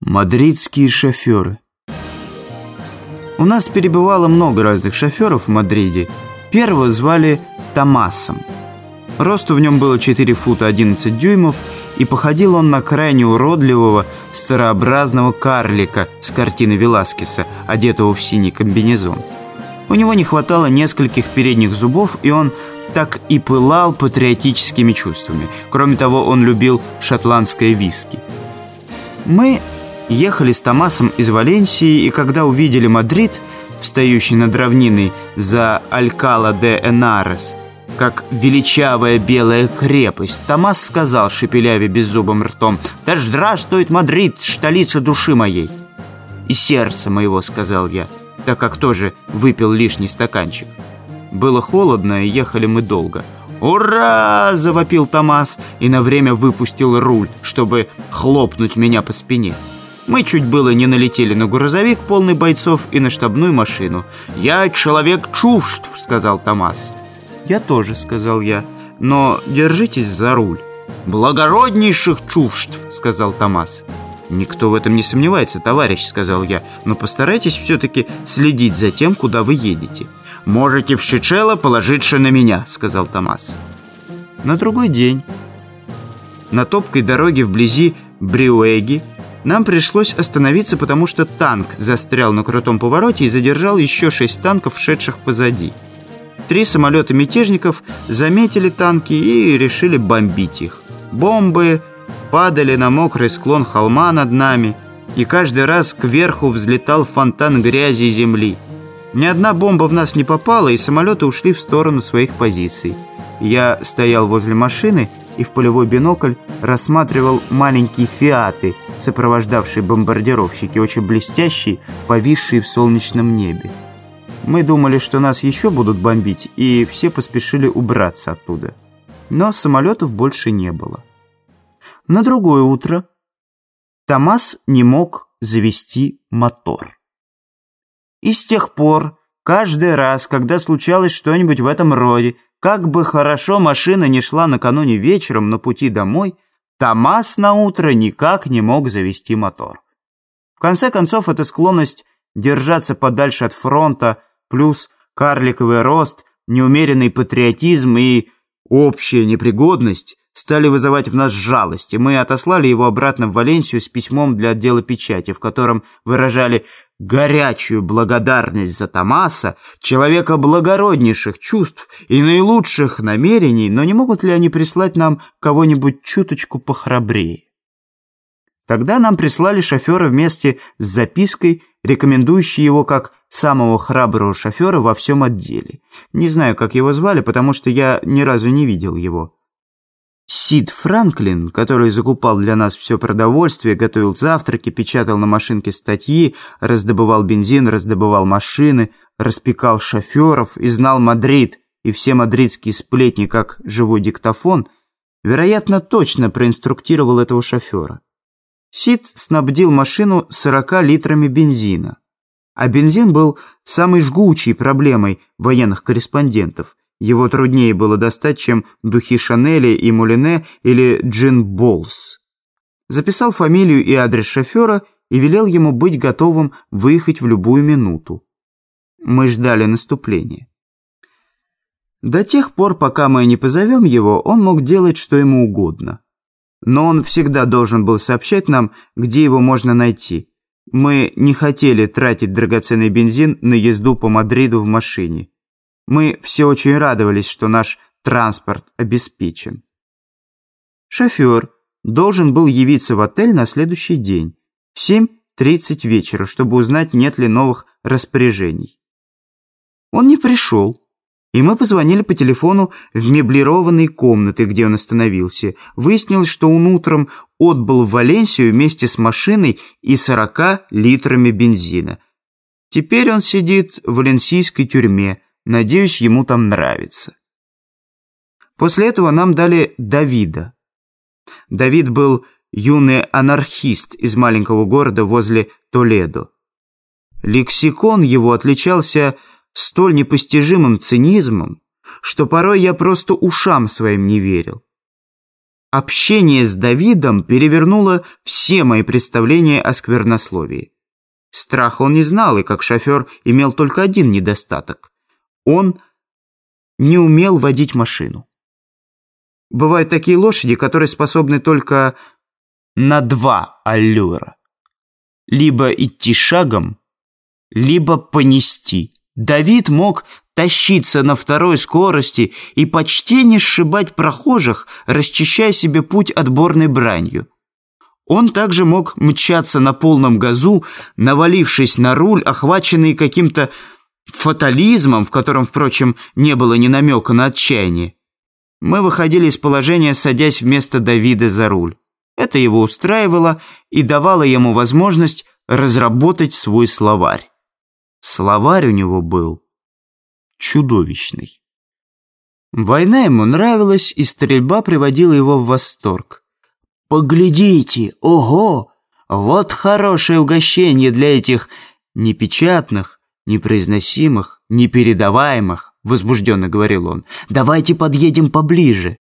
Мадридские шоферы. У нас перебывало много разных шоферов в Мадриде. Первого звали Томасом. Росту в нем было 4 фута 11 дюймов, и походил он на крайне уродливого, старообразного карлика с картины Веласкеса, одетого в синий комбинезон. У него не хватало нескольких передних зубов, и он так и пылал патриотическими чувствами. Кроме того, он любил шотландское виски. Мы ехали с Томасом из Валенсии, и когда увидели Мадрид, встающий над равниной за Алькала де Энарес, как величавая белая крепость, Томас сказал, шепелявя беззубым ртом, «Да здравствует Мадрид, столица души моей!» «И сердца моего», — сказал я, так как тоже выпил лишний стаканчик. Было холодно, и ехали мы долго. «Ура!» – завопил Томас и на время выпустил руль, чтобы хлопнуть меня по спине. Мы чуть было не налетели на грузовик, полный бойцов, и на штабную машину. «Я человек чувств», — сказал Томас. «Я тоже», — сказал я, — «но держитесь за руль». «Благороднейших чувств», — сказал Томас. «Никто в этом не сомневается, товарищ», — сказал я, «но постарайтесь все-таки следить за тем, куда вы едете». «Можете всечело положиться на меня», — сказал Томас. На другой день на топкой дороге вблизи Бриуэги нам пришлось остановиться, потому что танк застрял на крутом повороте и задержал еще шесть танков, шедших позади. Три самолета мятежников заметили танки и решили бомбить их. Бомбы падали на мокрый склон холма над нами, и каждый раз кверху взлетал фонтан грязи и земли. Ни одна бомба в нас не попала, и самолеты ушли в сторону своих позиций. Я стоял возле машины и в полевой бинокль рассматривал маленькие «Фиаты», сопровождавшие бомбардировщики, очень блестящие, повисшие в солнечном небе. Мы думали, что нас еще будут бомбить, и все поспешили убраться оттуда. Но самолетов больше не было. На другое утро Томас не мог завести мотор. И с тех пор, каждый раз, когда случалось что-нибудь в этом роде, как бы хорошо машина не шла накануне вечером на пути домой, Томас на утро никак не мог завести мотор. В конце концов, эта склонность держаться подальше от фронта, плюс карликовый рост, неумеренный патриотизм и общая непригодность стали вызывать в нас жалость, и мы отослали его обратно в Валенсию с письмом для отдела печати, в котором выражали горячую благодарность за Томаса, человека благороднейших чувств и наилучших намерений, но не могут ли они прислать нам кого-нибудь чуточку похрабрее? Тогда нам прислали шофера вместе с запиской, рекомендующей его как самого храброго шофера во всем отделе. Не знаю, как его звали, потому что я ни разу не видел его. Сид Франклин, который закупал для нас все продовольствие, готовил завтраки, печатал на машинке статьи, раздобывал бензин, раздобывал машины, распекал шоферов и знал Мадрид и все мадридские сплетни как живой диктофон, вероятно, точно проинструктировал этого шофера. Сид снабдил машину 40 литрами бензина. А бензин был самой жгучей проблемой военных корреспондентов. Его труднее было достать, чем духи Шанели и Мулине или Джин Болс. Записал фамилию и адрес шофера и велел ему быть готовым выехать в любую минуту. Мы ждали наступления. До тех пор, пока мы не позовем его, он мог делать что ему угодно. Но он всегда должен был сообщать нам, где его можно найти. Мы не хотели тратить драгоценный бензин на езду по Мадриду в машине. Мы все очень радовались, что наш транспорт обеспечен. Шофер должен был явиться в отель на следующий день в 7.30 вечера, чтобы узнать, нет ли новых распоряжений. Он не пришел, и мы позвонили по телефону в меблированной комнаты, где он остановился. Выяснилось, что он утром отбыл в Валенсию вместе с машиной и 40 литрами бензина. Теперь он сидит в валенсийской тюрьме, Надеюсь, ему там нравится. После этого нам дали Давида. Давид был юный анархист из маленького города возле Толедо. Лексикон его отличался столь непостижимым цинизмом, что порой я просто ушам своим не верил. Общение с Давидом перевернуло все мои представления о сквернословии. Страха он не знал, и как шофер имел только один недостаток. Он не умел водить машину. Бывают такие лошади, которые способны только на два аллюра. Либо идти шагом, либо понести. Давид мог тащиться на второй скорости и почти не сшибать прохожих, расчищая себе путь отборной бранью. Он также мог мчаться на полном газу, навалившись на руль, охваченный каким-то фатализмом, в котором, впрочем, не было ни намека на отчаяние. Мы выходили из положения, садясь вместо Давида за руль. Это его устраивало и давало ему возможность разработать свой словарь. Словарь у него был чудовищный. Война ему нравилась, и стрельба приводила его в восторг. «Поглядите! Ого! Вот хорошее угощение для этих непечатных, непроизносимых, непередаваемых!» Возбужденно говорил он. «Давайте подъедем поближе.